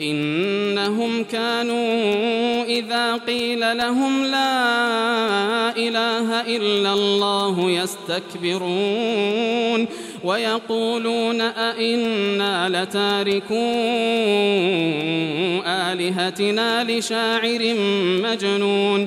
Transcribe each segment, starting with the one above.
إنهم كانوا إذا قيل لهم لا إله إلا الله يستكبرون ويقولون أئنا لتاركو آلهتنا لشاعر مجنون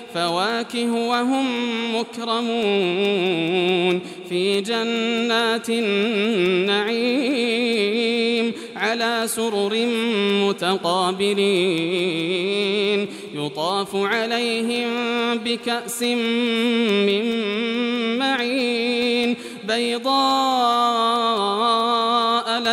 فواكه وهم مكرمون في جنات النعيم على سرر متقابلين يطاف عليهم بكأس من معين بيضاء